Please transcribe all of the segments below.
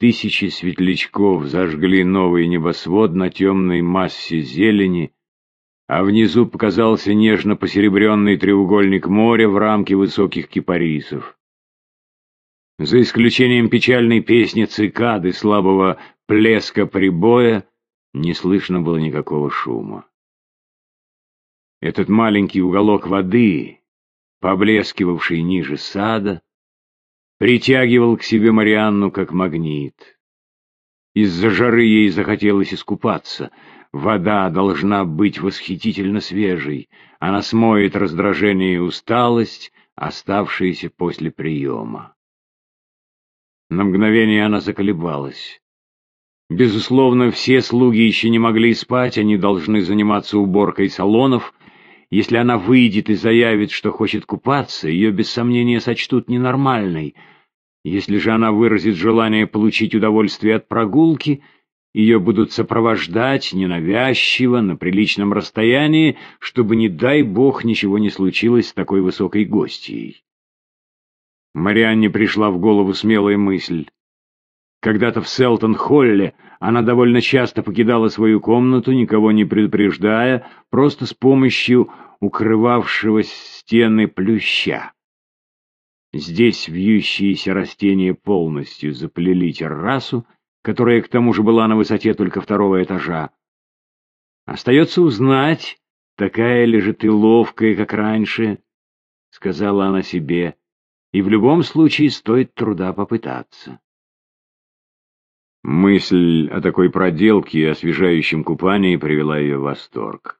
Тысячи светлячков зажгли новый небосвод на темной массе зелени, а внизу показался нежно посеребренный треугольник моря в рамке высоких кипарисов. За исключением печальной песни цикады, слабого плеска прибоя, не слышно было никакого шума. Этот маленький уголок воды, поблескивавший ниже сада, притягивал к себе Марианну как магнит. Из-за жары ей захотелось искупаться. Вода должна быть восхитительно свежей. Она смоет раздражение и усталость, оставшиеся после приема. На мгновение она заколебалась. Безусловно, все слуги еще не могли спать, они должны заниматься уборкой салонов. Если она выйдет и заявит, что хочет купаться, ее без сомнения сочтут ненормальной. Если же она выразит желание получить удовольствие от прогулки, ее будут сопровождать ненавязчиво, на приличном расстоянии, чтобы, не дай бог, ничего не случилось с такой высокой гостьей. Марианне пришла в голову смелая мысль. Когда-то в Селтон-Холле она довольно часто покидала свою комнату, никого не предупреждая, просто с помощью укрывавшего стены плюща. Здесь вьющиеся растения полностью заплели террасу, которая к тому же была на высоте только второго этажа. Остается узнать, такая ли же ты ловкая, как раньше, — сказала она себе, — и в любом случае стоит труда попытаться. Мысль о такой проделке и освежающем купании привела ее в восторг.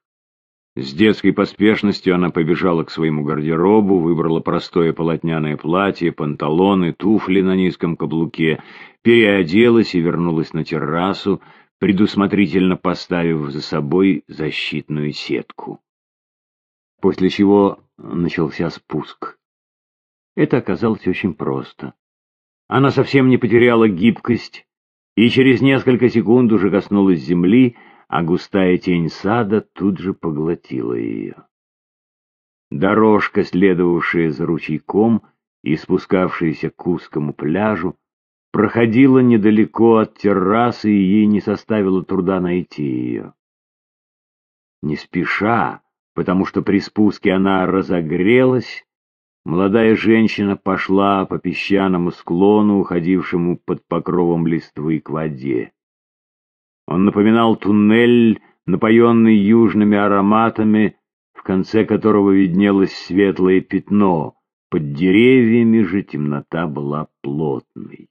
С детской поспешностью она побежала к своему гардеробу, выбрала простое полотняное платье, панталоны, туфли на низком каблуке, переоделась и вернулась на террасу, предусмотрительно поставив за собой защитную сетку. После чего начался спуск. Это оказалось очень просто. Она совсем не потеряла гибкость, и через несколько секунд уже коснулась земли, а густая тень сада тут же поглотила ее. Дорожка, следовавшая за ручейком и спускавшаяся к узкому пляжу, проходила недалеко от террасы, и ей не составило труда найти ее. Не спеша, потому что при спуске она разогрелась, Молодая женщина пошла по песчаному склону, уходившему под покровом листвы к воде. Он напоминал туннель, напоенный южными ароматами, в конце которого виднелось светлое пятно. Под деревьями же темнота была плотной.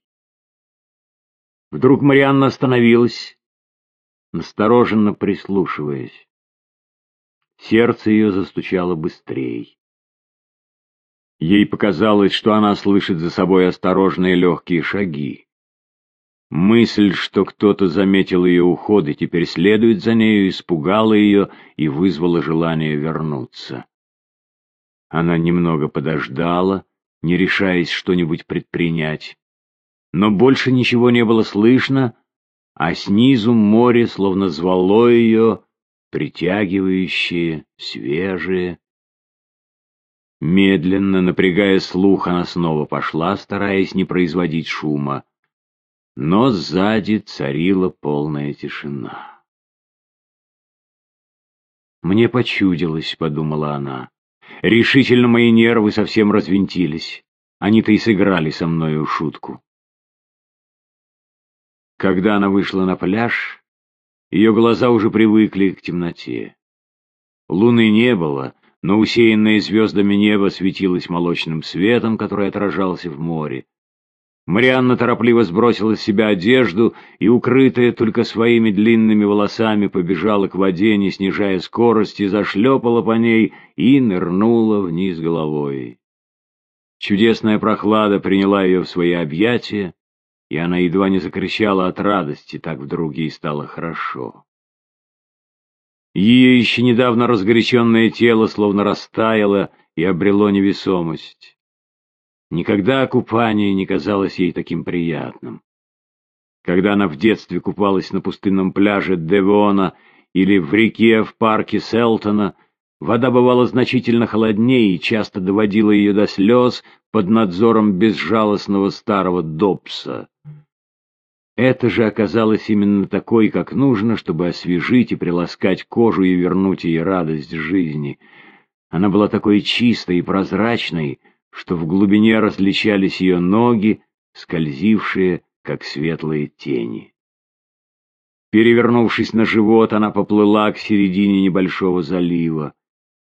Вдруг Марианна остановилась, настороженно прислушиваясь. Сердце ее застучало быстрее. Ей показалось, что она слышит за собой осторожные легкие шаги. Мысль, что кто-то заметил ее уход и теперь следует за нею, испугала ее и вызвала желание вернуться. Она немного подождала, не решаясь что-нибудь предпринять. Но больше ничего не было слышно, а снизу море словно звало ее, притягивающее, свежее, Медленно, напрягая слух, она снова пошла, стараясь не производить шума. Но сзади царила полная тишина. «Мне почудилось», — подумала она. «Решительно мои нервы совсем развинтились. Они-то и сыграли со мною шутку». Когда она вышла на пляж, ее глаза уже привыкли к темноте. Луны не было, но усеянное звездами небо светилось молочным светом, который отражался в море. Марианна торопливо сбросила с себя одежду и, укрытая только своими длинными волосами, побежала к воде, не снижая скорости, зашлепала по ней и нырнула вниз головой. Чудесная прохлада приняла ее в свои объятия, и она едва не закричала от радости, так вдруг ей стало хорошо. Ее еще недавно разгоряченное тело словно растаяло и обрело невесомость. Никогда купание не казалось ей таким приятным. Когда она в детстве купалась на пустынном пляже Девона или в реке в парке Селтона, вода бывала значительно холоднее и часто доводила ее до слез под надзором безжалостного старого Добса. Это же оказалось именно такой, как нужно, чтобы освежить и приласкать кожу и вернуть ей радость жизни. Она была такой чистой и прозрачной, что в глубине различались ее ноги, скользившие, как светлые тени. Перевернувшись на живот, она поплыла к середине небольшого залива.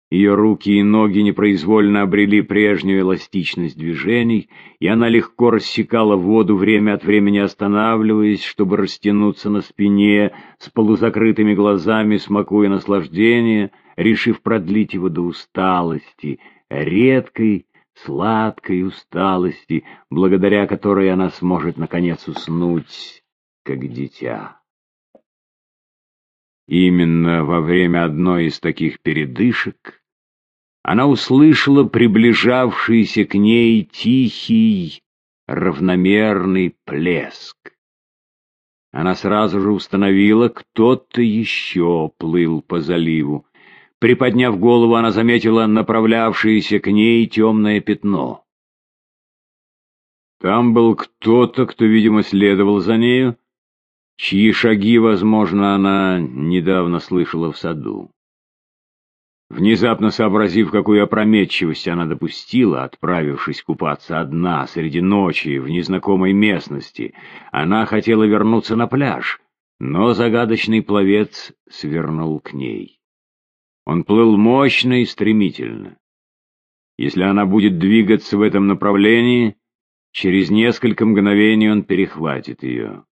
Ее руки и ноги непроизвольно обрели прежнюю эластичность движений, и она легко рассекала воду, время от времени останавливаясь, чтобы растянуться на спине, с полузакрытыми глазами, смакуя наслаждение, решив продлить его до усталости, редкой, сладкой усталости, благодаря которой она сможет, наконец, уснуть, как дитя. Именно во время одной из таких передышек она услышала приближавшийся к ней тихий, равномерный плеск. Она сразу же установила, кто-то еще плыл по заливу. Приподняв голову, она заметила направлявшееся к ней темное пятно. Там был кто-то, кто, видимо, следовал за нею, чьи шаги, возможно, она недавно слышала в саду. Внезапно сообразив, какую опрометчивость она допустила, отправившись купаться одна среди ночи в незнакомой местности, она хотела вернуться на пляж, но загадочный пловец свернул к ней. Он плыл мощно и стремительно. Если она будет двигаться в этом направлении, через несколько мгновений он перехватит ее.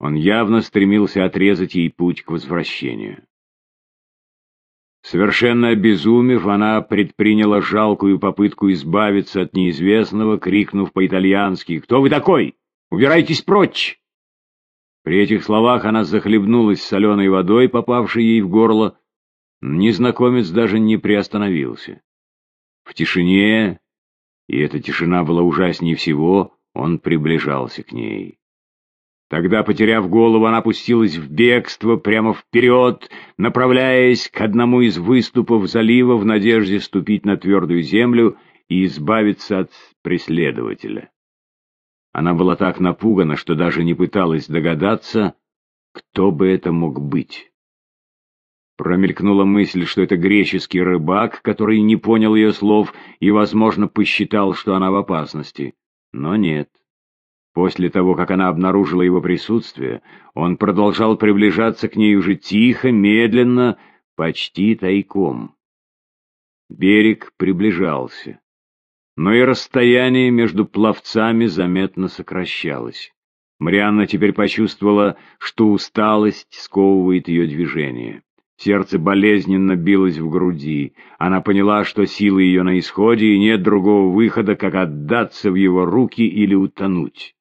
Он явно стремился отрезать ей путь к возвращению. Совершенно обезумев, она предприняла жалкую попытку избавиться от неизвестного, крикнув по-итальянски «Кто вы такой? Убирайтесь прочь!» При этих словах она захлебнулась соленой водой, попавшей ей в горло. Незнакомец даже не приостановился. В тишине, и эта тишина была ужаснее всего, он приближался к ней. Тогда, потеряв голову, она опустилась в бегство прямо вперед, направляясь к одному из выступов залива в надежде ступить на твердую землю и избавиться от преследователя. Она была так напугана, что даже не пыталась догадаться, кто бы это мог быть. Промелькнула мысль, что это греческий рыбак, который не понял ее слов и, возможно, посчитал, что она в опасности. Но нет. После того, как она обнаружила его присутствие, он продолжал приближаться к ней уже тихо, медленно, почти тайком. Берег приближался, но и расстояние между пловцами заметно сокращалось. Марианна теперь почувствовала, что усталость сковывает ее движение. Сердце болезненно билось в груди. Она поняла, что силы ее на исходе, и нет другого выхода, как отдаться в его руки или утонуть.